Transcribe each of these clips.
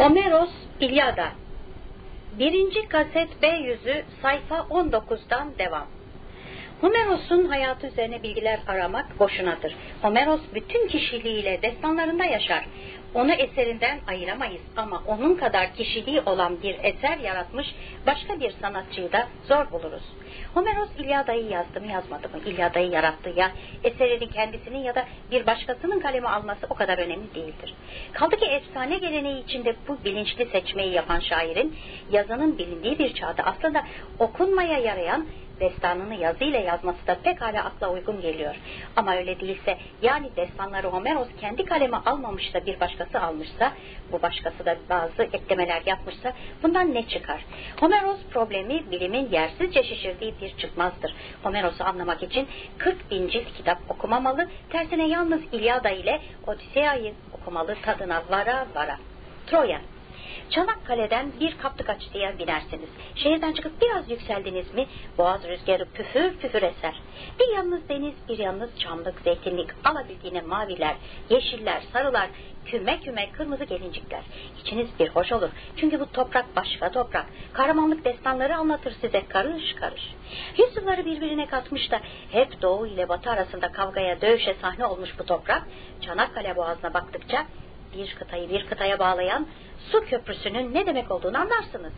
Homeros İlyada Birinci kaset B yüzü sayfa 19'dan devam. Homeros'un hayatı üzerine bilgiler aramak boşunadır. Homeros bütün kişiliğiyle destanlarında yaşar. Onu eserinden ayıramayız ama onun kadar kişiliği olan bir eser yaratmış başka bir sanatçıyı da zor buluruz. Homeros İlyada'yı yazdı mı yazmadı mı? İlyada'yı yarattı ya eserini kendisinin ya da bir başkasının kaleme alması o kadar önemli değildir. Kaldı ki efsane geleneği içinde bu bilinçli seçmeyi yapan şairin yazının bilindiği bir çağda aslında okunmaya yarayan destanını yazıyla yazması da pekala akla uygun geliyor. Ama öyle değilse yani destanları Homeros kendi kaleme almamış da bir başkası almışsa bu başkası da bazı eklemeler yapmışsa bundan ne çıkar? Homeros problemi bilimin yersizce şişirdiği bir çıkmazdır. Homeros'u anlamak için 40 bin cilt kitap okumamalı, tersine yalnız İlyada ile Odisea'yı okumalı tadına vara vara. Troya Çanakkale'den bir kaplık açtıya binersiniz. Şehirden çıkıp biraz yükseldiniz mi boğaz rüzgarı püfür püfür eser. Bir yanınız deniz bir yanınız çamlık, zeytinlik, alabildiğine maviler, yeşiller, sarılar, küme küme kırmızı gelincikler. İçiniz bir hoş olur. Çünkü bu toprak başka toprak. Kahramanlık destanları anlatır size karış karış. Yüzyılları birbirine katmış da hep doğu ile batı arasında kavgaya dövüşe sahne olmuş bu toprak. Çanakkale boğazına baktıkça bir kıtayı bir kıtaya bağlayan su köprüsünün ne demek olduğunu anlarsınız.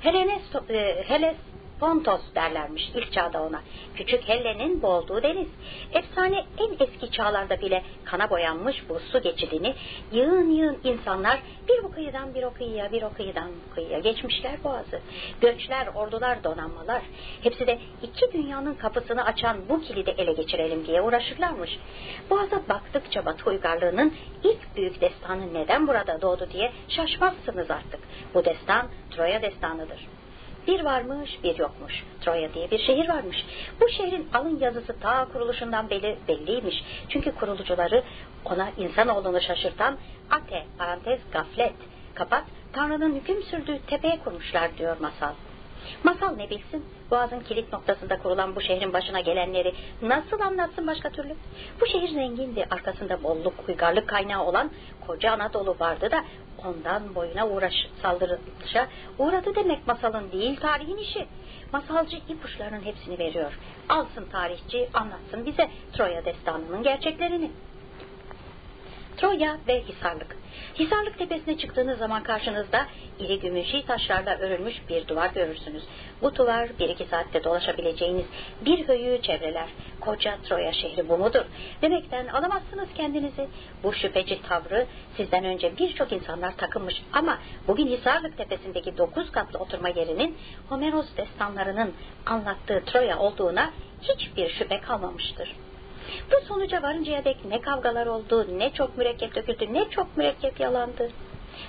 Helenes, e, Heles Pontos derlermiş ilk çağda ona. Küçük Helle'nin boğulduğu deniz. Efsane en eski çağlarda bile kana boyanmış bu su geçidini yığın yığın insanlar bir bu kıyıdan bir o kıyıya bir o kıyıdan bu kıyıya geçmişler boğazı. Göçler, ordular, donanmalar. Hepsi de iki dünyanın kapısını açan bu kilidi ele geçirelim diye uğraşırlarmış. Boğaza baktıkça Batı uygarlığının ilk büyük destanı neden burada doğdu diye şaşmazsınız artık. Bu destan Troya destanıdır. Bir varmış bir yokmuş. Troya diye bir şehir varmış. Bu şehrin alın yazısı ta kuruluşundan belli, belliymiş. Çünkü kurulucuları ona insanoğlunu şaşırtan ate, parantez, gaflet, kapat, Tanrı'nın hüküm sürdüğü tepeye kurmuşlar diyor masal. Masal ne bilsin? Boğazın kilit noktasında kurulan bu şehrin başına gelenleri nasıl anlatsın başka türlü? Bu şehir zengindi. Arkasında bolluk, uygarlık kaynağı olan koca Anadolu vardı da ondan boyuna uğraş, saldırışa uğradı demek masalın değil tarihin işi. Masalcı ipuçlarının hepsini veriyor. Alsın tarihçi anlatsın bize Troya destanının gerçeklerini. Troya ve Hisarlık. Hisarlık tepesine çıktığınız zaman karşınızda iri gümüşi taşlarla örülmüş bir duvar görürsünüz. Bu duvar bir iki saatte dolaşabileceğiniz bir höyüğü çevreler. Koca Troya şehri bu mudur? Demekten alamazsınız kendinizi. Bu şüpheci tavrı sizden önce birçok insanlar takınmış ama bugün Hisarlık tepesindeki dokuz katlı oturma yerinin Homeros destanlarının anlattığı Troya olduğuna hiçbir şüphe kalmamıştır. Bu sonuca varıncaya dek ne kavgalar oldu, ne çok mürekkep döküldü, ne çok mürekkep yalandı.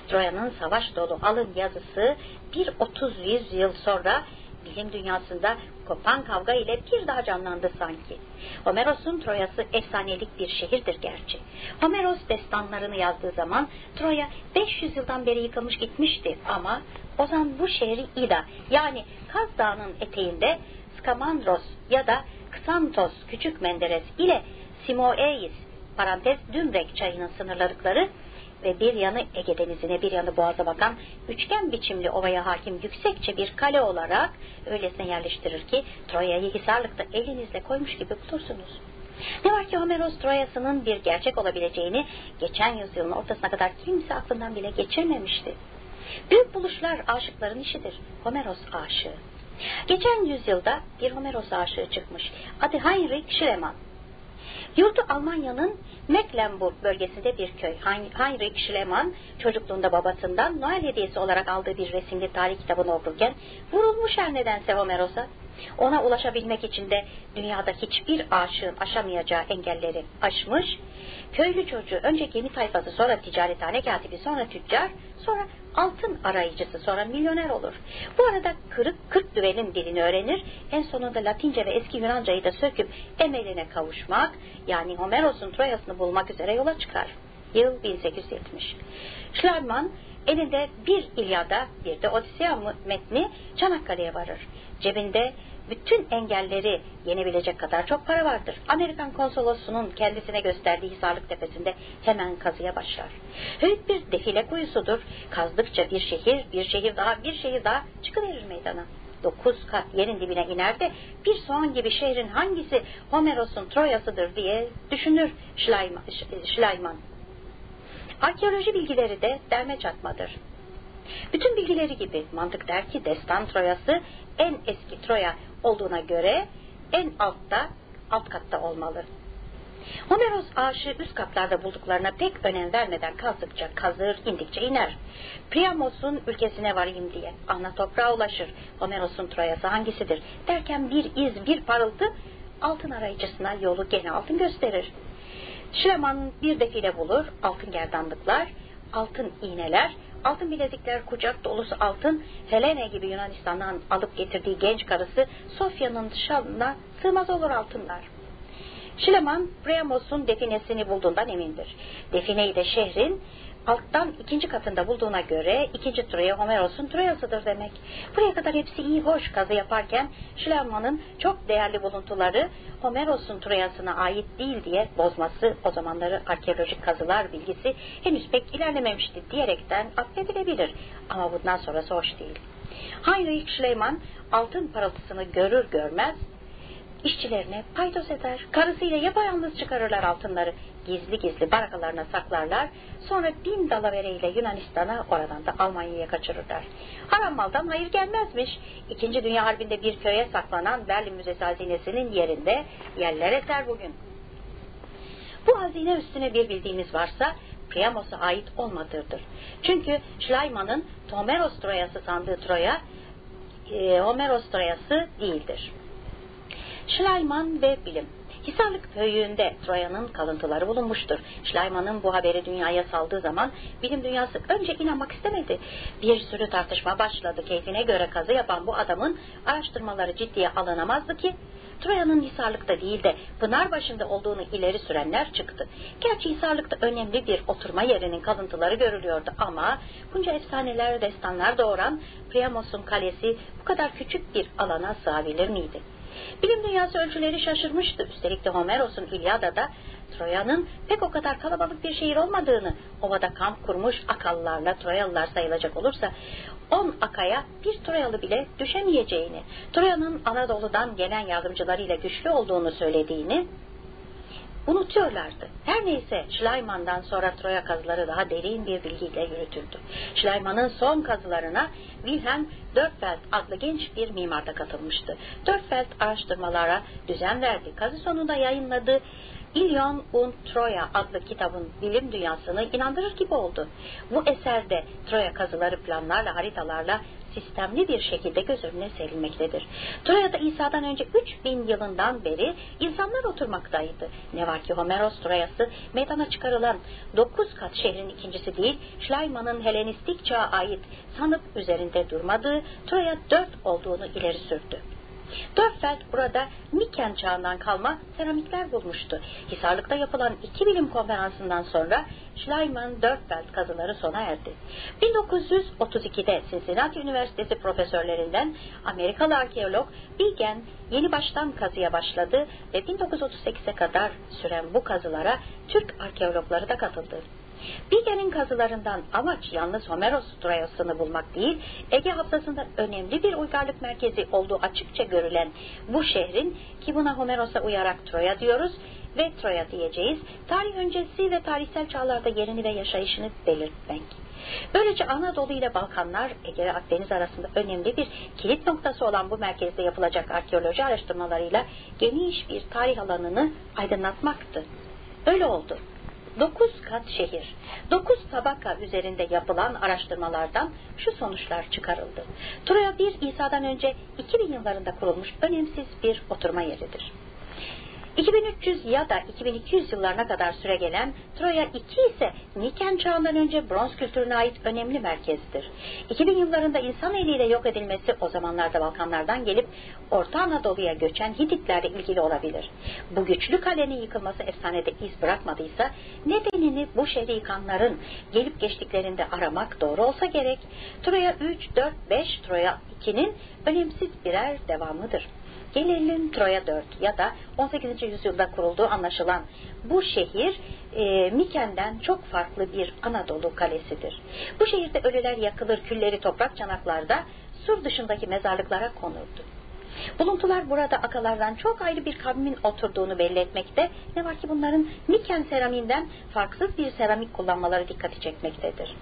Troya'nın savaş dolu alın yazısı bir otuz yüz yıl sonra bilim dünyasında kopan kavga ile bir daha canlandı sanki. Homeros'un Troya'sı efsanelik bir şehirdir gerçi. Homeros destanlarını yazdığı zaman Troya 500 yıldan beri yıkılmış gitmişti ama o zaman bu şehri İda yani Kaz Dağı'nın eteğinde Skamandros ya da Xanthos Küçük Menderes ile Simoeis parantez Dümrek çayının sınırladıkları ve bir yanı Ege Denizi'ne bir yanı Boğaz'a bakan üçgen biçimli ovaya hakim yüksekçe bir kale olarak öylesine yerleştirir ki Troya'yı Hisarlık'ta elinizle koymuş gibi bulursunuz. Ne var ki Homeros Troya'sının bir gerçek olabileceğini geçen yüzyılın ortasına kadar kimse aklından bile geçirmemişti. Büyük buluşlar aşıkların işidir. Homeros aşığı. Geçen yüzyılda bir Homeros aşığı çıkmış. Adı Heinrich Schliemann. Yurdu Almanya'nın Mecklenburg bölgesinde bir köy. Heinrich Schliemann çocukluğunda babasından Noel hediyesi olarak aldığı bir resimli tarih kitabını okurken vurulmuş her nedense Homeros'a. Ona ulaşabilmek için de dünyada hiçbir aşığın aşamayacağı engelleri aşmış. Köylü çocuğu önce gemi tayfası sonra ticarethane katibi sonra tüccar sonra altın arayıcısı sonra milyoner olur. Bu arada kırık kırk düvenin dilini öğrenir. En sonunda Latince ve eski Yunancayı da söküp emeline kavuşmak yani Homeros'un Troya'sını bulmak üzere yola çıkar. Yıl 1870. Schleiman elinde bir İlyada bir de Odisea metni Çanakkale'ye varır. Cebinde bütün engelleri yenebilecek kadar çok para vardır. Amerikan konsolosunun kendisine gösterdiği Hisarlık Tepesi'nde hemen kazıya başlar. Büyük bir defile kuyusudur. Kazdıkça bir şehir, bir şehir daha, bir şehir daha çıkıverir meydana dokuz kat yerin dibine iner de bir soğan gibi şehrin hangisi Homeros'un Troya'sıdır diye düşünür Schleiman. Arkeoloji bilgileri de derme çatmadır. Bütün bilgileri gibi mantık der ki destan Troyası en eski Troya olduğuna göre en altta, alt katta olmalı. Homeros ağaçı üst katlarda bulduklarına pek önem vermeden kazdıkça kazır, indikçe iner. Priamos'un ülkesine varayım diye ana toprağa ulaşır. Homeros'un Troyası hangisidir derken bir iz, bir parıltı altın arayıcısına yolu gene altın gösterir. Şleman bir defile bulur, altın gerdanlıklar, altın iğneler, altın bilezikler, kucak dolusu altın, Helene gibi Yunanistan'dan alıp getirdiği genç karısı Sofya'nın şalına sığmaz olur altınlar. Şileman, Priamos'un definesini bulduğundan emindir. Defineyi de şehrin alttan ikinci katında bulduğuna göre ikinci Troya Homeros'un Troya'sıdır demek. Buraya kadar hepsi iyi hoş kazı yaparken Schleimann'ın çok değerli buluntuları Homeros'un Troya'sına ait değil diye bozması o zamanları arkeolojik kazılar bilgisi henüz pek ilerlememişti diyerekten affedilebilir. Ama bundan sonrası hoş değil. Heinrich Schliemann altın parıltısını görür görmez işçilerine paydos eder. Karısıyla yapayalnız çıkarırlar altınları. Gizli gizli barakalarına saklarlar. Sonra bin dalavereyle Yunanistan'a oradan da Almanya'ya kaçırırlar. Haram maldan hayır gelmezmiş. İkinci Dünya Harbi'nde bir köye saklanan Berlin Müzesi hazinesinin yerinde yerler eser bugün. Bu hazine üstüne bir bildiğimiz varsa Priamos'a ait olmadığıdır. Çünkü Schleimann'ın Homeros Troyası sandığı Troya e, Homeros Troyası değildir. Schleiman ve bilim. Hisarlık köyünde Troya'nın kalıntıları bulunmuştur. Schleimann'ın bu haberi dünyaya saldığı zaman bilim dünyası önce inanmak istemedi. Bir sürü tartışma başladı. Keyfine göre kazı yapan bu adamın araştırmaları ciddiye alınamazdı ki Troya'nın Hisarlık'ta değil de Pınar başında olduğunu ileri sürenler çıktı. Gerçi Hisarlık'ta önemli bir oturma yerinin kalıntıları görülüyordu ama bunca efsaneler, destanlar doğuran Priamos'un kalesi bu kadar küçük bir alana sığabilir miydi? Bilim dünyası ölçüleri şaşırmıştı. Üstelik de Homeros'un İlyada'da Troya'nın pek o kadar kalabalık bir şehir olmadığını, ovada kamp kurmuş Akallılarla Troyalılar sayılacak olursa on akaya bir Troyalı bile düşemeyeceğini, Troya'nın Anadolu'dan gelen yardımcılarıyla güçlü olduğunu söylediğini unutuyorlardı. Her neyse Schleimann'dan sonra Troya kazıları daha derin bir bilgiyle yürütüldü. Schleimann'ın son kazılarına Wilhelm Dörfeld adlı genç bir mimar da katılmıştı. Dörfeld araştırmalara düzen verdi. Kazı sonunda yayınladığı İlyon und Troya adlı kitabın bilim dünyasını inandırır gibi oldu. Bu eserde Troya kazıları planlarla, haritalarla sistemli bir şekilde göz önüne serilmektedir. Troya'da İsa'dan önce 3000 yılından beri insanlar oturmaktaydı. Ne var ki Homeros Troya'sı meydana çıkarılan 9 kat şehrin ikincisi değil, Schleimann'ın Helenistik çağa ait sanıp üzerinde durmadığı Troya 4 olduğunu ileri sürdü. Dörfeld burada Miken çağından kalma seramikler bulmuştu. Hisarlık'ta yapılan iki bilim konferansından sonra Schleiman Dörfeld kazıları sona erdi. 1932'de Cincinnati Üniversitesi profesörlerinden Amerikalı arkeolog Bilgen yeni baştan kazıya başladı ve 1938'e kadar süren bu kazılara Türk arkeologları da katıldı. Bilge'nin kazılarından amaç yalnız Homeros Troyasını bulmak değil, Ege haftasında önemli bir uygarlık merkezi olduğu açıkça görülen bu şehrin ki buna Homeros'a uyarak Troya diyoruz ve Troya diyeceğiz, tarih öncesi ve tarihsel çağlarda yerini ve yaşayışını belirtmek. Böylece Anadolu ile Balkanlar, Ege ve Akdeniz arasında önemli bir kilit noktası olan bu merkezde yapılacak arkeoloji araştırmalarıyla geniş bir tarih alanını aydınlatmaktı. Öyle oldu. 9 kat şehir, 9 tabaka üzerinde yapılan araştırmalardan şu sonuçlar çıkarıldı. Troya bir İsa'dan önce 2000 yıllarında kurulmuş önemsiz bir oturma yeridir. 2300 ya da 2200 yıllarına kadar süre gelen Troya 2 ise Niken çağından önce bronz kültürüne ait önemli merkezdir. 2000 yıllarında insan eliyle yok edilmesi o zamanlarda Balkanlardan gelip Orta Anadolu'ya göçen Hititlerle ilgili olabilir. Bu güçlü kalenin yıkılması efsanede iz bırakmadıysa nedenini bu şehri yıkanların gelip geçtiklerinde aramak doğru olsa gerek. Troya 3, 4, 5, Troya 2'nin önemsiz birer devamıdır. Gelelim Troya 4 ya da 18. yüzyılda kurulduğu anlaşılan bu şehir e, Miken'den çok farklı bir Anadolu kalesidir. Bu şehirde ölüler yakılır, külleri toprak çanaklarda sur dışındaki mezarlıklara konurdu. Buluntular burada akalardan çok ayrı bir kavmin oturduğunu belli etmekte. Ne var ki bunların Miken seramiğinden farksız bir seramik kullanmaları dikkati çekmektedir.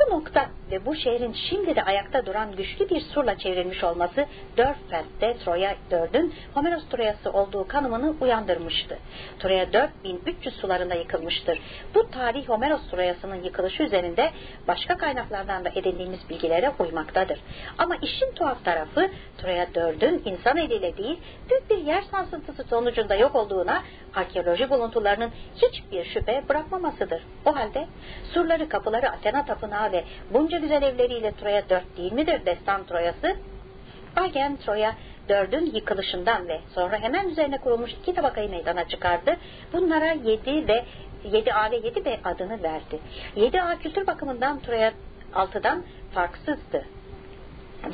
Bu nokta ve bu şehrin şimdi de ayakta duran güçlü bir surla çevrilmiş olması Dörfeld'de Troya 4'ün Homeros Troyası olduğu kanımını uyandırmıştı. Troya 4300 sularında yıkılmıştır. Bu tarih Homeros Troyası'nın yıkılışı üzerinde başka kaynaklardan da edindiğimiz bilgilere uymaktadır. Ama işin tuhaf tarafı Troya 4'ün insan eliyle değil büyük bir yer sarsıntısı sonucunda yok olduğuna arkeoloji buluntularının hiçbir şüphe bırakmamasıdır. O halde surları kapıları Athena tapınağı ve bunca güzel evleriyle Troya 4 değil midir destan Troyası? Agen Troya 4'ün yıkılışından ve sonra hemen üzerine kurulmuş iki tabakayı meydana çıkardı. Bunlara 7 ve 7A ve 7B adını verdi. 7A kültür bakımından Troya 6'dan farksızdı.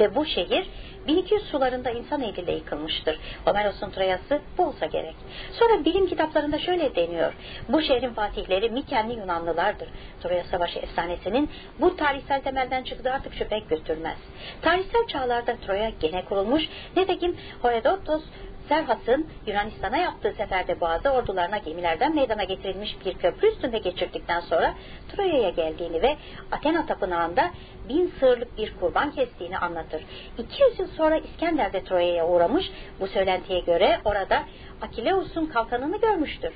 Ve bu şehir 1200 sularında insan eliyle yıkılmıştır. Homeros'un Troyası bu olsa gerek. Sonra bilim kitaplarında şöyle deniyor. Bu şehrin fatihleri Mikenli Yunanlılardır. Troya Savaşı efsanesinin bu tarihsel temelden çıktığı artık şüphe götürmez. Tarihsel çağlarda Troya gene kurulmuş. Nitekim Herodotos Serhas'ın Yunanistan'a yaptığı seferde boğazda ordularına gemilerden meydana getirilmiş bir köprü üstünde geçirdikten sonra Troya'ya geldiğini ve Athena tapınağında bin sığırlık bir kurban kestiğini anlatır. 200 yıl sonra İskender de Troya'ya uğramış. Bu söylentiye göre orada Akileus'un kalkanını görmüştür.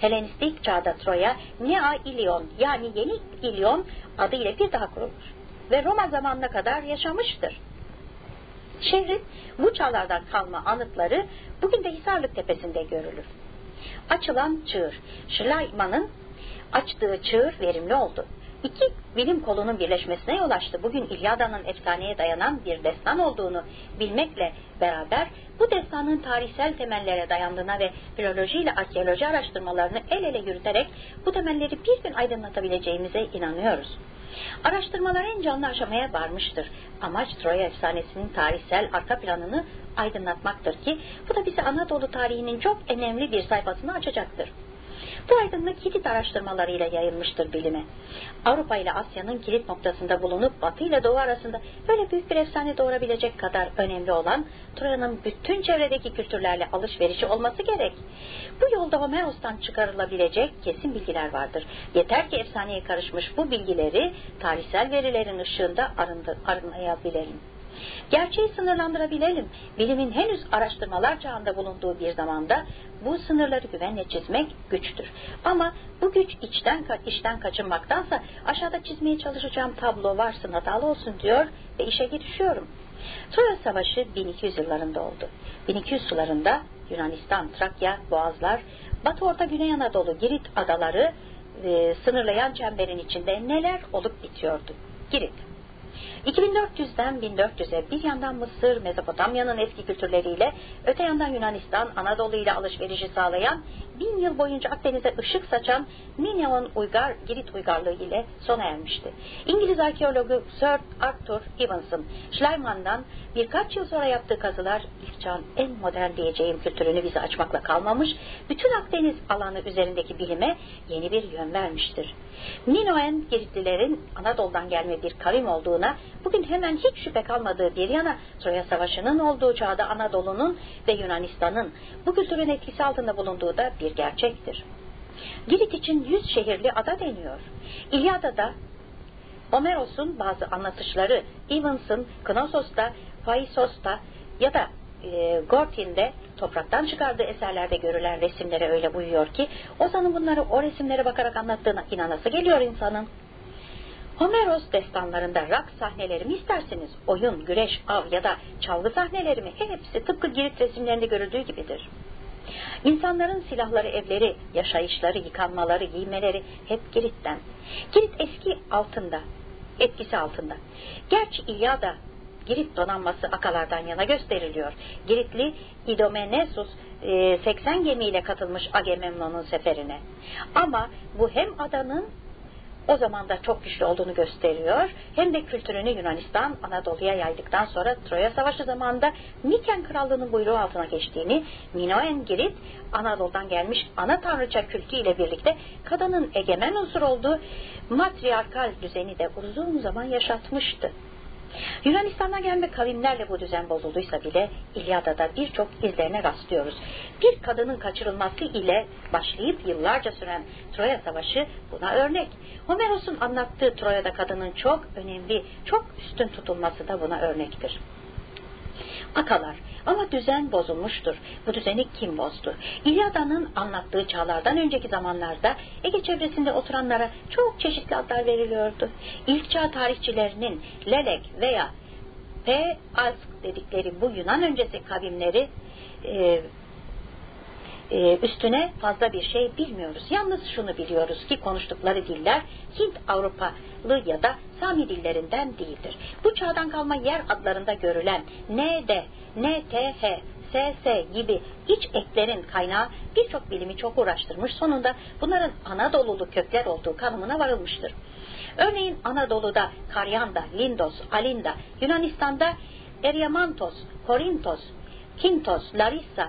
Helenistik çağda Troya Nea İlyon yani Yeni İlyon adıyla bir daha kurulmuş ve Roma zamanına kadar yaşamıştır. Şehrin bu çağlardan kalma anıtları bugün de Hisarlık Tepesi'nde görülür. Açılan çığır. Schleimann'ın açtığı çığır verimli oldu. İki bilim kolunun birleşmesine yol açtı. Bugün İlyada'nın efsaneye dayanan bir destan olduğunu bilmekle beraber bu destanın tarihsel temellere dayandığına ve filoloji ile arkeoloji araştırmalarını el ele yürüterek bu temelleri bir gün aydınlatabileceğimize inanıyoruz. Araştırmalar en canlı aşamaya varmıştır. Amaç Troya efsanesinin tarihsel arka planını aydınlatmaktır ki bu da bize Anadolu tarihinin çok önemli bir sayfasını açacaktır. Bu aydınlık Hitit araştırmalarıyla yayılmıştır bilime. Avrupa ile Asya'nın kilit noktasında bulunup Batı ile Doğu arasında böyle büyük bir efsane doğurabilecek kadar önemli olan Troya'nın bütün çevredeki kültürlerle alışverişi olması gerek. Bu yolda Homeros'tan çıkarılabilecek kesin bilgiler vardır. Yeter ki efsaneye karışmış bu bilgileri tarihsel verilerin ışığında arındı, arınayabilelim. Gerçeği sınırlandırabilelim. Bilimin henüz araştırmalar çağında bulunduğu bir zamanda bu sınırları güvenle çizmek güçtür. Ama bu güç içten, içten kaçınmaktansa aşağıda çizmeye çalışacağım tablo varsın hatalı olsun diyor ve işe girişiyorum. Troya Savaşı 1200 yıllarında oldu. 1200 sularında Yunanistan, Trakya, Boğazlar, Batı Orta Güney Anadolu, Girit adaları e, sınırlayan çemberin içinde neler olup bitiyordu? Girit. 2400'den 1400'e bir yandan Mısır, Mezopotamya'nın eski kültürleriyle, öte yandan Yunanistan, Anadolu ile alışverişi sağlayan, bin yıl boyunca Akdeniz'e ışık saçan Nineveh'in Uygar, Girit uygarlığı ile sona ermişti. İngiliz arkeologu Sir Arthur Evans'ın Schleimann'dan birkaç yıl sonra yaptığı kazılar çağın en modern diyeceğim kültürünü bize açmakla kalmamış, bütün Akdeniz alanı üzerindeki bilime yeni bir yön vermiştir. Ninoen Giritlilerin Anadolu'dan gelme bir kavim olduğuna bugün hemen hiç şüphe kalmadığı bir yana Troya Savaşı'nın olduğu çağda Anadolu'nun ve Yunanistan'ın bu kültürün etkisi altında bulunduğu da bir gerçektir. Girit için yüz şehirli ada deniyor. İlyada'da Homeros'un bazı anlatışları Evans'ın Knosos'ta, Paisos'ta ya da e, Gortin'de topraktan çıkardığı eserlerde görülen resimlere öyle uyuyor ki Ozan'ın bunları o resimlere bakarak anlattığına inanası geliyor insanın. Homeros destanlarında rak sahneleri mi isterseniz oyun, güreş, av ya da çalgı sahneleri mi hepsi tıpkı Girit resimlerinde görüldüğü gibidir. İnsanların silahları, evleri, yaşayışları, yıkanmaları, giymeleri hep Girit'ten. Girit eski altında, etkisi altında. Gerçi İlyada Girit donanması akalardan yana gösteriliyor. Giritli Idomenesus 80 e, gemiyle katılmış Agamemnon'un seferine. Ama bu hem adanın o zaman da çok güçlü olduğunu gösteriyor. Hem de kültürünü Yunanistan Anadolu'ya yaydıktan sonra Troya Savaşı zamanında Miken Krallığı'nın buyruğu altına geçtiğini, Minoen Girit Anadolu'dan gelmiş ana tanrıça kültü ile birlikte kadının egemen unsur olduğu matriarkal düzeni de uzun zaman yaşatmıştı. Yunanistan'dan gelme kavimlerle bu düzen bozulduysa bile İlyada'da birçok izlerine rastlıyoruz. Bir kadının kaçırılması ile başlayıp yıllarca süren Troya Savaşı buna örnek. Homeros'un anlattığı Troya'da kadının çok önemli, çok üstün tutulması da buna örnektir. Akalar ama düzen bozulmuştur. Bu düzeni kim bozdu? İlyada'nın anlattığı çağlardan önceki zamanlarda Ege çevresinde oturanlara çok çeşitli adlar veriliyordu. İlk çağ tarihçilerinin Lelek veya P. Ask dedikleri bu Yunan öncesi kavimleri e, e, üstüne fazla bir şey bilmiyoruz. Yalnız şunu biliyoruz ki konuştukları diller Hint Avrupalı ya da Sami dillerinden değildir. Bu çağdan kalma yer adlarında görülen ND, NTH, SS gibi iç eklerin kaynağı birçok bilimi çok uğraştırmış. Sonunda bunların Anadolu'lu kökler olduğu kanımına varılmıştır. Örneğin Anadolu'da Karyanda, Lindos, Alinda, Yunanistan'da Eryamantos, Korintos, Kintos, Larissa,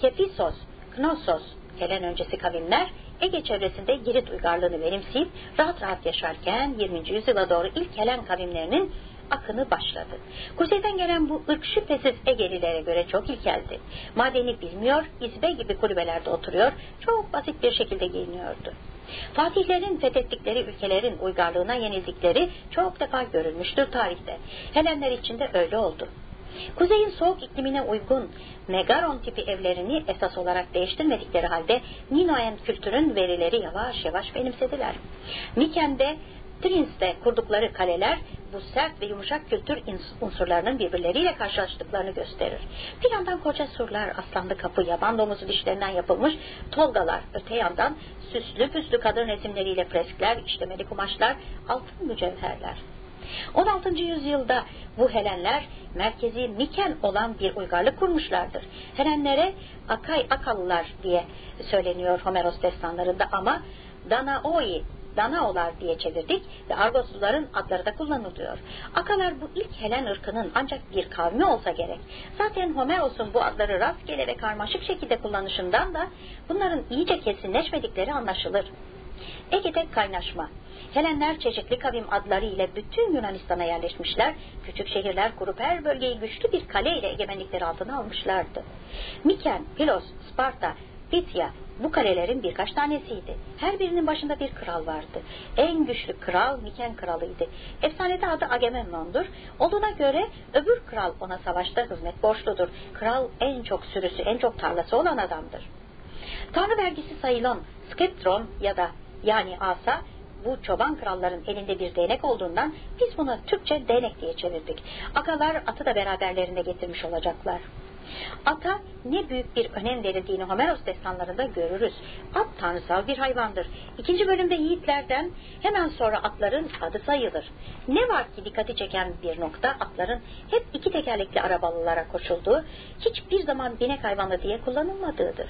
Kepisos, Knossos, Helen öncesi kavimler Ege çevresinde Girit uygarlığını benimseyip rahat rahat yaşarken 20. yüzyıla doğru ilk Helen kavimlerinin akını başladı. Kuzeyden gelen bu ırk şüphesiz Egelilere göre çok ilkeldi. Madeni bilmiyor, izbe gibi kulübelerde oturuyor, çok basit bir şekilde giyiniyordu. Fatihlerin fethettikleri ülkelerin uygarlığına yenildikleri çok defa görülmüştür tarihte. Helenler için de öyle oldu. Kuzeyin soğuk iklimine uygun Megaron tipi evlerini esas olarak değiştirmedikleri halde Minoen kültürün verileri yavaş yavaş benimsediler. Miken'de Trins'te kurdukları kaleler bu sert ve yumuşak kültür unsurlarının birbirleriyle karşılaştıklarını gösterir. Bir yandan koca surlar, aslanlı kapı, yaban domuzu dişlerinden yapılmış tolgalar, öte yandan süslü püslü kadın resimleriyle freskler, işlemeli kumaşlar, altın mücevherler. 16. yüzyılda bu Helenler merkezi Miken olan bir uygarlık kurmuşlardır. Helenlere Akay Akalılar diye söyleniyor Homeros destanlarında ama Danaoi Danaolar diye çevirdik ve Argosluların adları da kullanılıyor. Akalar bu ilk Helen ırkının ancak bir kavmi olsa gerek. Zaten Homeros'un bu adları rastgele ve karmaşık şekilde kullanışından da bunların iyice kesinleşmedikleri anlaşılır. Ege'de kaynaşma. Helenler çeşitli kavim adları ile bütün Yunanistan'a yerleşmişler, küçük şehirler kurup her bölgeyi güçlü bir kale ile egemenlikleri altına almışlardı. Miken, Pilos, Sparta, Pitya bu kalelerin birkaç tanesiydi. Her birinin başında bir kral vardı. En güçlü kral Miken kralıydı. Efsanede adı Agamemnon'dur. Olduğuna göre öbür kral ona savaşta hizmet borçludur. Kral en çok sürüsü, en çok tarlası olan adamdır. Tanrı vergisi sayılan skeptron ya da yani asa bu çoban kralların elinde bir değnek olduğundan biz bunu Türkçe değnek diye çevirdik. Agalar atı da beraberlerinde getirmiş olacaklar. Ata ne büyük bir önem verildiğini Homeros destanlarında görürüz. At tanrısal bir hayvandır. İkinci bölümde yiğitlerden hemen sonra atların adı sayılır. Ne var ki dikkati çeken bir nokta atların hep iki tekerlekli arabalılara koşulduğu, hiçbir zaman binek hayvanı diye kullanılmadığıdır.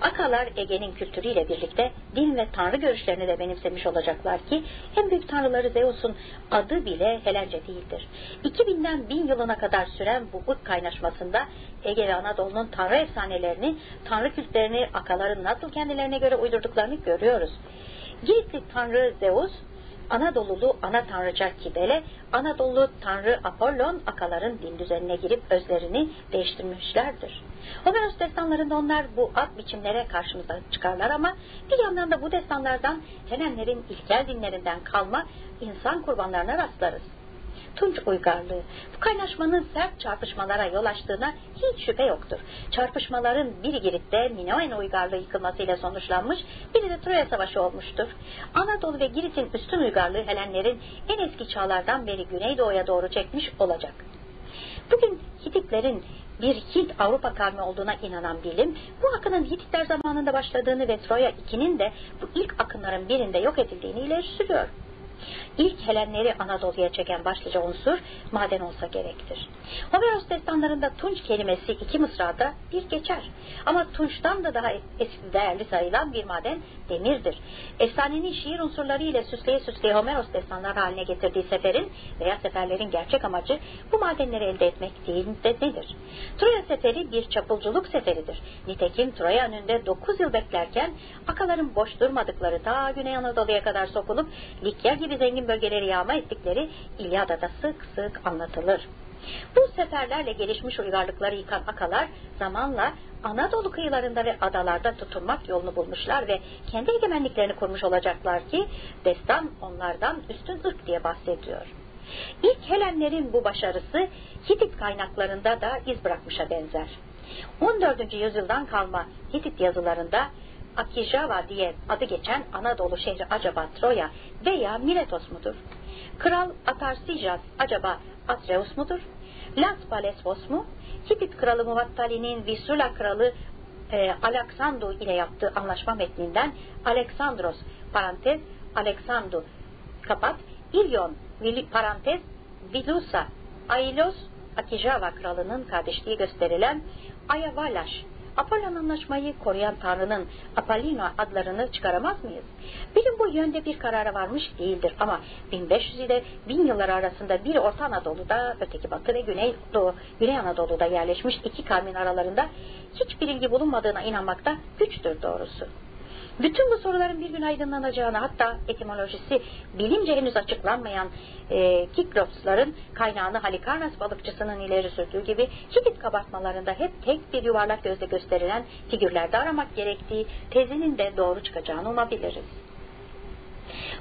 Akalar Ege'nin kültürüyle birlikte din ve tanrı görüşlerini de benimsemiş olacaklar ki en büyük tanrıları Zeus'un adı bile Helence değildir. 2000'den 1000 yılına kadar süren bu ırk kaynaşmasında Ege ve Anadolu'nun tanrı efsanelerini, tanrı kültlerini akaların nasıl kendilerine göre uydurduklarını görüyoruz. Giritli tanrı Zeus, Anadolulu ana tanrıça Kibele, Anadolu tanrı Apollon akaların din düzenine girip özlerini değiştirmişlerdir. Homeros destanlarında onlar bu ad biçimlere karşımıza çıkarlar ama bir yandan da bu destanlardan Helenlerin ilkel dinlerinden kalma insan kurbanlarına rastlarız. Tunç uygarlığı. Bu kaynaşmanın sert çarpışmalara yol açtığına hiç şüphe yoktur. Çarpışmaların biri Girit'te Minoen uygarlığı yıkılmasıyla sonuçlanmış, biri de Troya Savaşı olmuştur. Anadolu ve Girit'in üstün uygarlığı Helenlerin en eski çağlardan beri Güneydoğu'ya doğru çekmiş olacak. Bugün Hititlerin bir Hint Avrupa kavmi olduğuna inanan bilim, bu akının Hititler zamanında başladığını ve Troya 2'nin de bu ilk akınların birinde yok edildiğini ileri sürüyor. İlk Helenleri Anadolu'ya çeken başlıca unsur maden olsa gerektir. Homeros destanlarında tunç kelimesi iki mısrada bir geçer. Ama tunçtan da daha eski değerli sayılan bir maden demirdir. Efsanenin şiir unsurları ile süsleye süsleye Homeros destanlar haline getirdiği seferin veya seferlerin gerçek amacı bu madenleri elde etmek değil de nedir? Troya seferi bir çapulculuk seferidir. Nitekim Troya önünde 9 yıl beklerken akaların boş durmadıkları ta Güney Anadolu'ya kadar sokulup Likya gibi zengin bölgeleri yağma ettikleri İlyada'da sık sık anlatılır. Bu seferlerle gelişmiş uygarlıkları yıkan akalar zamanla Anadolu kıyılarında ve adalarda tutunmak yolunu bulmuşlar ve kendi egemenliklerini kurmuş olacaklar ki destan onlardan üstün ırk diye bahsediyor. İlk Helenlerin bu başarısı Hitit kaynaklarında da iz bırakmışa benzer. 14. yüzyıldan kalma Hitit yazılarında Akijava diye adı geçen Anadolu şehri acaba Troya veya Miletos mudur? Kral Atarsijas acaba Atreus mudur? Las Palesvos mu? Hitit kralı Muvattali'nin Visula kralı e, Aleksandru ile yaptığı anlaşma metninden Aleksandros parantez Aleksandru kapat İlyon parantez Vilusa Ailos Akijava kralının kardeşliği gösterilen Ayavalaş Apollon anlaşmayı koruyan Tanrı'nın Apollino adlarını çıkaramaz mıyız? Bilim bu yönde bir karara varmış değildir ama 1500 ile 1000 yılları arasında bir Orta Anadolu'da öteki Batı ve Güney, Doğu, Güney Anadolu'da yerleşmiş iki kavmin aralarında hiçbir ilgi bulunmadığına inanmakta güçtür doğrusu. Bütün bu soruların bir gün aydınlanacağını hatta etimolojisi bilimce henüz açıklanmayan e, Kiklopsların kaynağını Halikarnas balıkçısının ileri sürdüğü gibi Hitit kabartmalarında hep tek bir yuvarlak gözle gösterilen figürlerde aramak gerektiği tezinin de doğru çıkacağını umabiliriz.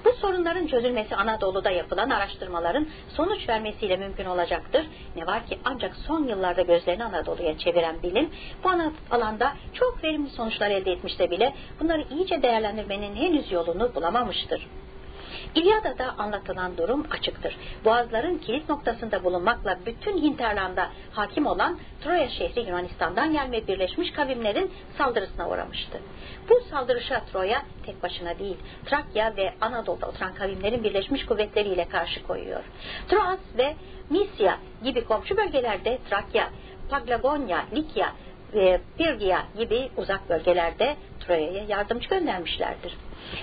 Bu sorunların çözülmesi Anadolu'da yapılan araştırmaların sonuç vermesiyle mümkün olacaktır. Ne var ki ancak son yıllarda gözlerini Anadolu'ya çeviren bilim bu alanda çok verimli sonuçlar elde etmişse bile bunları iyice değerlendirmenin henüz yolunu bulamamıştır. İlyada'da anlatılan durum açıktır. Boğazların kilit noktasında bulunmakla bütün hinterlanda hakim olan Troya şehri Yunanistan'dan gelme birleşmiş kavimlerin saldırısına uğramıştı. Bu saldırışa Troya tek başına değil, Trakya ve Anadolu'da oturan kavimlerin birleşmiş kuvvetleriyle karşı koyuyor. Troas ve Misya gibi komşu bölgelerde Trakya, Paglagonya, Likya ve Pirgia gibi uzak bölgelerde Troya'ya yardımcı göndermişlerdir.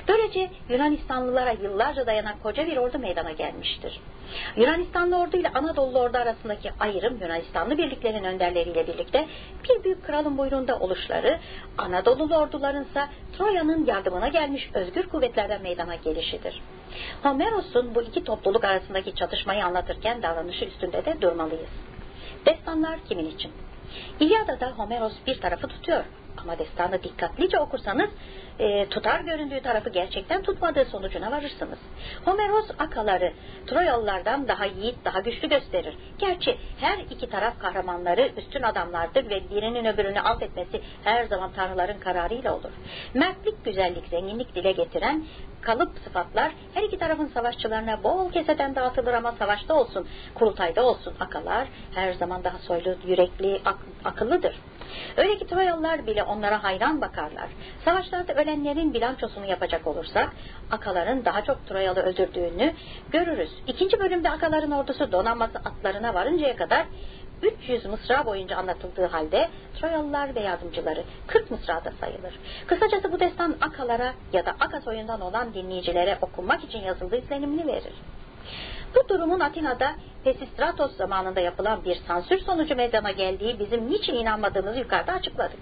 Böylece Yunanistanlılara yıllarca dayanan koca bir ordu meydana gelmiştir. Yunanistanlı ordu ile Anadolu ordu arasındaki ayrım Yunanistanlı birliklerin önderleriyle birlikte bir büyük kralın buyruğunda oluşları, Anadolu orduların ise Troya'nın yardımına gelmiş özgür kuvvetlerden meydana gelişidir. Homeros'un bu iki topluluk arasındaki çatışmayı anlatırken davranışı üstünde de durmalıyız. Destanlar kimin için? İlyada'da Homeros bir tarafı tutuyor. Ama destanı dikkatlice okursanız e, tutar göründüğü tarafı gerçekten tutmadığı sonucuna varırsınız. Homeros akaları Troyalılardan daha yiğit, daha güçlü gösterir. Gerçi her iki taraf kahramanları üstün adamlardır ve birinin öbürünü alt etmesi her zaman tanrıların kararıyla olur. Mertlik, güzellik, zenginlik dile getiren kalıp sıfatlar her iki tarafın savaşçılarına bol keseden dağıtılır ama savaşta olsun, kurultayda olsun akalar her zaman daha soylu, yürekli, ak akıllıdır. Öyle ki Troyalılar bile onlara hayran bakarlar. Savaşlarda ölenlerin bilançosunu yapacak olursak Akaların daha çok Troyalı öldürdüğünü görürüz. İkinci bölümde Akaların ordusu donanması atlarına varıncaya kadar 300 mısra boyunca anlatıldığı halde Troyalılar ve yardımcıları 40 mısrada sayılır. Kısacası bu destan Akalara ya da Aka soyundan olan dinleyicilere okunmak için yazıldığı izlenimini verir. Bu durumun Atina'da Pesistratos zamanında yapılan bir sansür sonucu meydana geldiği bizim niçin inanmadığımızı yukarıda açıkladık.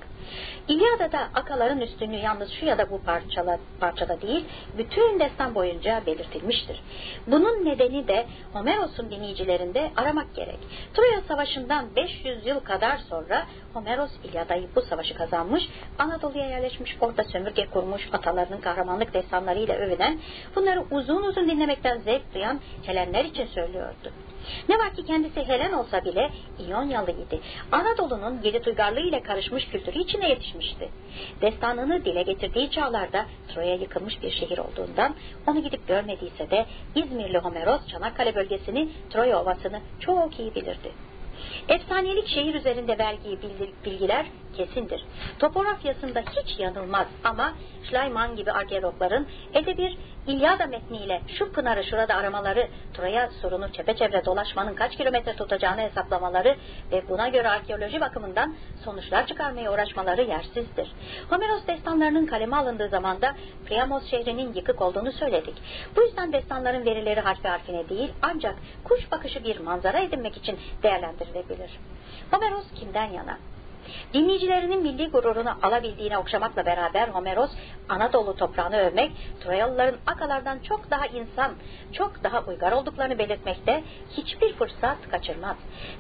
İlyada'da akaların üstünlüğü yalnız şu ya da bu parçala, parçada değil, bütün destan boyunca belirtilmiştir. Bunun nedeni de Homeros'un dinleyicilerinde aramak gerek. Troya Savaşı'ndan 500 yıl kadar sonra Homeros İlyada'yı bu savaşı kazanmış, Anadolu'ya yerleşmiş, orada sömürge kurmuş, atalarının kahramanlık destanlarıyla övülen, bunları uzun uzun dinlemekten zevk duyan Helenler için söylüyordu. Ne var ki kendisi Helen olsa bile İonyalıydı. Anadolu'nun Girit uygarlığı ile karışmış kültürü içine yetişmişti. Destanını dile getirdiği çağlarda Troya yıkılmış bir şehir olduğundan onu gidip görmediyse de İzmirli Homeros Çanakkale bölgesini, Troya Ovası'nı çok iyi bilirdi. Efsanelik şehir üzerinde verdiği bilgiler kesindir. Topografyasında hiç yanılmaz ama Schleiman gibi arkeologların elde bir İlyada metniyle şu pınarı şurada aramaları, Troya sorunu çepeçevre dolaşmanın kaç kilometre tutacağını hesaplamaları ve buna göre arkeoloji bakımından sonuçlar çıkarmaya uğraşmaları yersizdir. Homeros destanlarının kaleme alındığı zamanda Priamos şehrinin yıkık olduğunu söyledik. Bu yüzden destanların verileri harfi harfine değil ancak kuş bakışı bir manzara edinmek için değerlendirilebilir. Homeros kimden yana? Dinleyicilerinin milli gururunu alabildiğine okşamakla beraber Homeros Anadolu toprağını övmek, Troyalıların Akalardan çok daha insan, çok daha uygar olduklarını belirtmekte hiçbir fırsat kaçırmaz.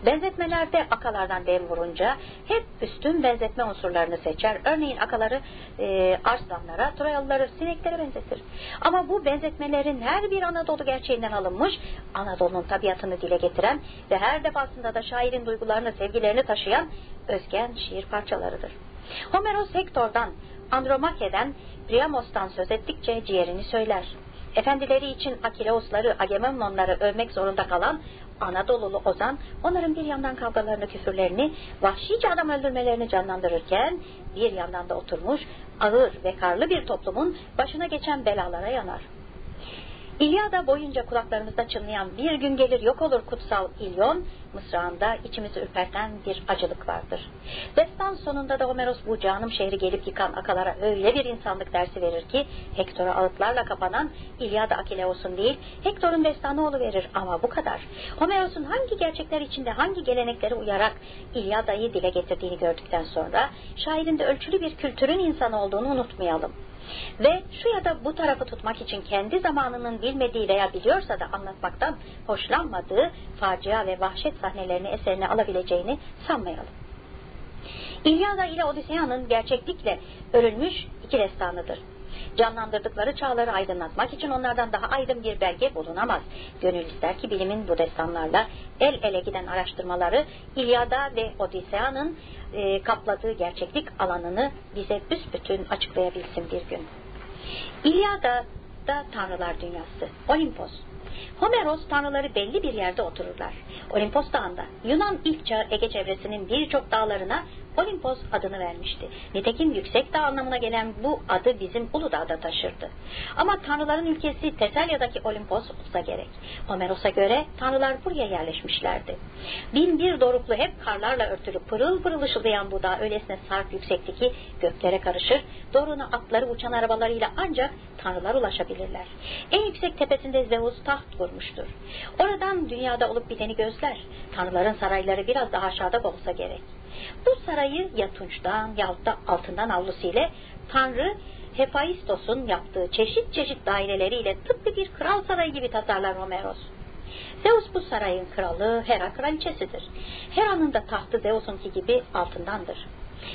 Benzetmelerde Akalardan dem vurunca hep üstün benzetme unsurlarını seçer. Örneğin Akaları e, arslanlara, Troyalıları sineklere benzetir. Ama bu benzetmelerin her bir Anadolu gerçeğinden alınmış, Anadolu'nun tabiatını dile getiren ve her defasında da şairin duygularını, sevgilerini taşıyan özgen şiir parçalarıdır. Homeros Hektor'dan, Andromake'den, Priamos'tan söz ettikçe ciğerini söyler. Efendileri için Akileusları, Agamemnonları övmek zorunda kalan Anadolulu Ozan, onların bir yandan kavgalarını, küfürlerini, vahşice adam öldürmelerini canlandırırken, bir yandan da oturmuş, ağır ve karlı bir toplumun başına geçen belalara yanar. İlyada boyunca kulaklarımızda çınlayan bir gün gelir yok olur kutsal İlyon, mısrağında içimizi ürperten bir acılık vardır. Destan sonunda da Homeros bu canım şehri gelip yıkan akalara öyle bir insanlık dersi verir ki Hektor'a ağıtlarla kapanan İlyada Akileos'un değil Hektor'un destanı verir ama bu kadar. Homeros'un hangi gerçekler içinde hangi gelenekleri uyarak İlyada'yı dile getirdiğini gördükten sonra şairin de ölçülü bir kültürün insanı olduğunu unutmayalım. Ve şu ya da bu tarafı tutmak için kendi zamanının bilmediği veya biliyorsa da anlatmaktan hoşlanmadığı facia ve vahşet sahnelerini eserine alabileceğini sanmayalım. İlyada ile Odiseya'nın gerçeklikle örülmüş iki destanıdır. Canlandırdıkları çağları aydınlatmak için onlardan daha aydın bir belge bulunamaz. Gönül ister ki bilimin bu destanlarla el ele giden araştırmaları İlyada ve Odiseya'nın e, kapladığı gerçeklik alanını bize büsbütün açıklayabilsin bir gün. İlyada da Tanrılar Dünyası, Olimpos. Homeros tanrıları belli bir yerde otururlar. Olimpos Dağı'nda Yunan ilk çağ Ege çevresinin birçok dağlarına Olimpos adını vermişti. Nitekim yüksek dağ anlamına gelen bu adı bizim Uludağ'da taşırdı. Ama tanrıların ülkesi Teselya'daki Olimpos olsa gerek. Homeros'a göre tanrılar buraya yerleşmişlerdi. Bin bir doruklu hep karlarla örtülü pırıl pırıl ışıldayan bu dağ öylesine sarp yüksekti ki göklere karışır. Doruna atları uçan arabalarıyla ancak tanrılar ulaşabilirler. En yüksek tepesinde Zeus taht kurmuştur. Oradan dünyada olup biteni gözler. Tanrıların sarayları biraz daha aşağıda olsa gerek. Bu sarayı ya tunçtan yahut da altından avlusu ile Tanrı Hephaistos'un yaptığı çeşit çeşit daireleriyle tıpkı bir kral sarayı gibi tasarlar Homeros. Zeus bu sarayın kralı, Hera kraliçesidir. Hera'nın da tahtı Zeus'unki gibi altındandır.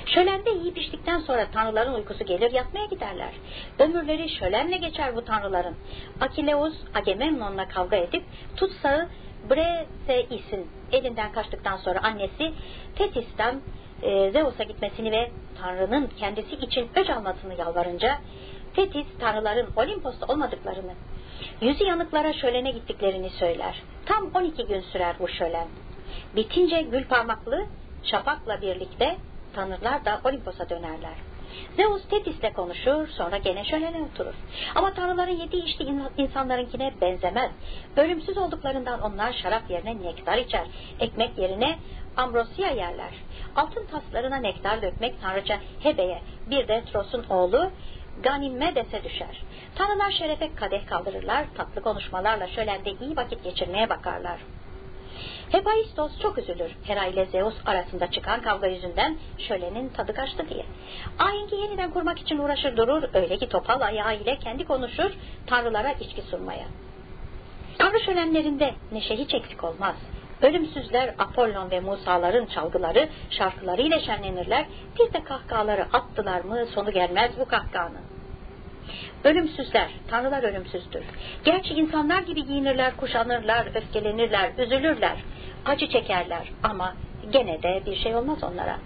Şölende yiyip içtikten sonra tanrıların uykusu gelir yatmaya giderler. Ömürleri şölenle geçer bu tanrıların. Akileus Agamemnon'la kavga edip tutsağı Breseis'in elinden kaçtıktan sonra annesi Tetis'ten e, Zeus'a gitmesini ve Tanrı'nın kendisi için öc almasını yalvarınca Tetis tanrıların Olimpos'ta olmadıklarını, yüzü yanıklara şölene gittiklerini söyler. Tam 12 gün sürer bu şölen. Bitince gül parmaklı şafakla birlikte tanrılar da Olimpos'a dönerler. Zeus Tetis'le konuşur, sonra gene şölene oturur. Ama tanrıların yediği işte insanlarınkine benzemez. Ölümsüz olduklarından onlar şarap yerine nektar içer, ekmek yerine ambrosiya yerler. Altın taslarına nektar dökmek tanrıça Hebe'ye, bir de Tros'un oğlu Ganimedes'e düşer. Tanrılar şerefe kadeh kaldırırlar, tatlı konuşmalarla şölende iyi vakit geçirmeye bakarlar. Hephaistos çok üzülür Hera ile Zeus arasında çıkan kavga yüzünden şölenin tadı kaçtı diye. Ahengi yeniden kurmak için uğraşır durur, öyle ki topal ayağı ile kendi konuşur tanrılara içki sunmaya. Tanrı şölenlerinde neşe hiç eksik olmaz. Ölümsüzler Apollon ve Musa'ların çalgıları, şarkıları ile şenlenirler. Bir de kahkahaları attılar mı sonu gelmez bu kahkahanın. Ölümsüzler, tanrılar ölümsüzdür. Gerçi insanlar gibi giyinirler, kuşanırlar, öfkelenirler, üzülürler, acı çekerler ama gene de bir şey olmaz onlara.